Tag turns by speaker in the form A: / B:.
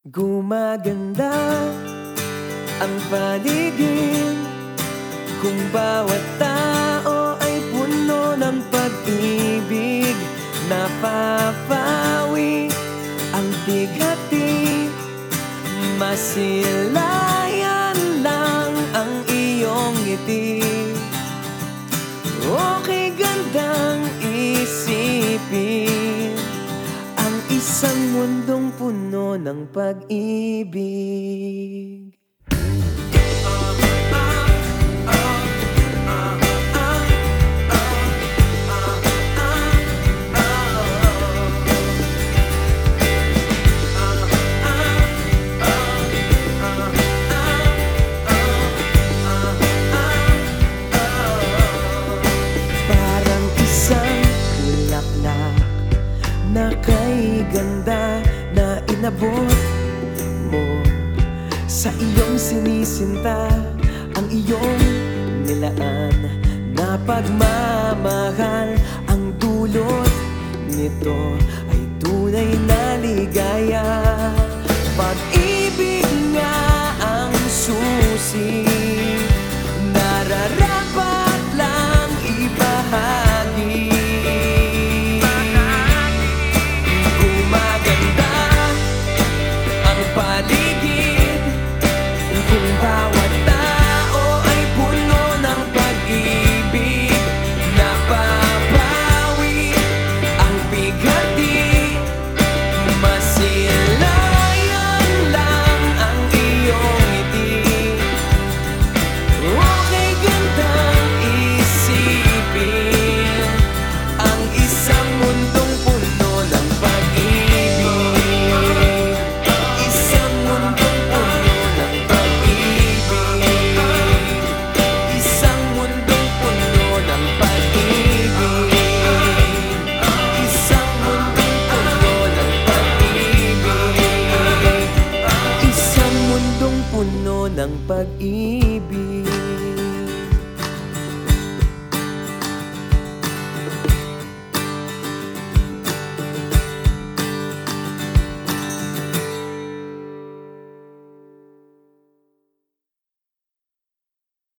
A: Gumaganda ang paligid Kung bawat tao ay puno ng pag-ibig. Napapawi ang bighati Masilayan lang ang iyong ngiti puno ng pag-ibig. Parang ganda na inabot mo. Sa iyong sinisinta Ang iyong nilaan. Na pagmamahal Ang dulot nito. Ay tunay na ng pag-ibig